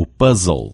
o puzzle.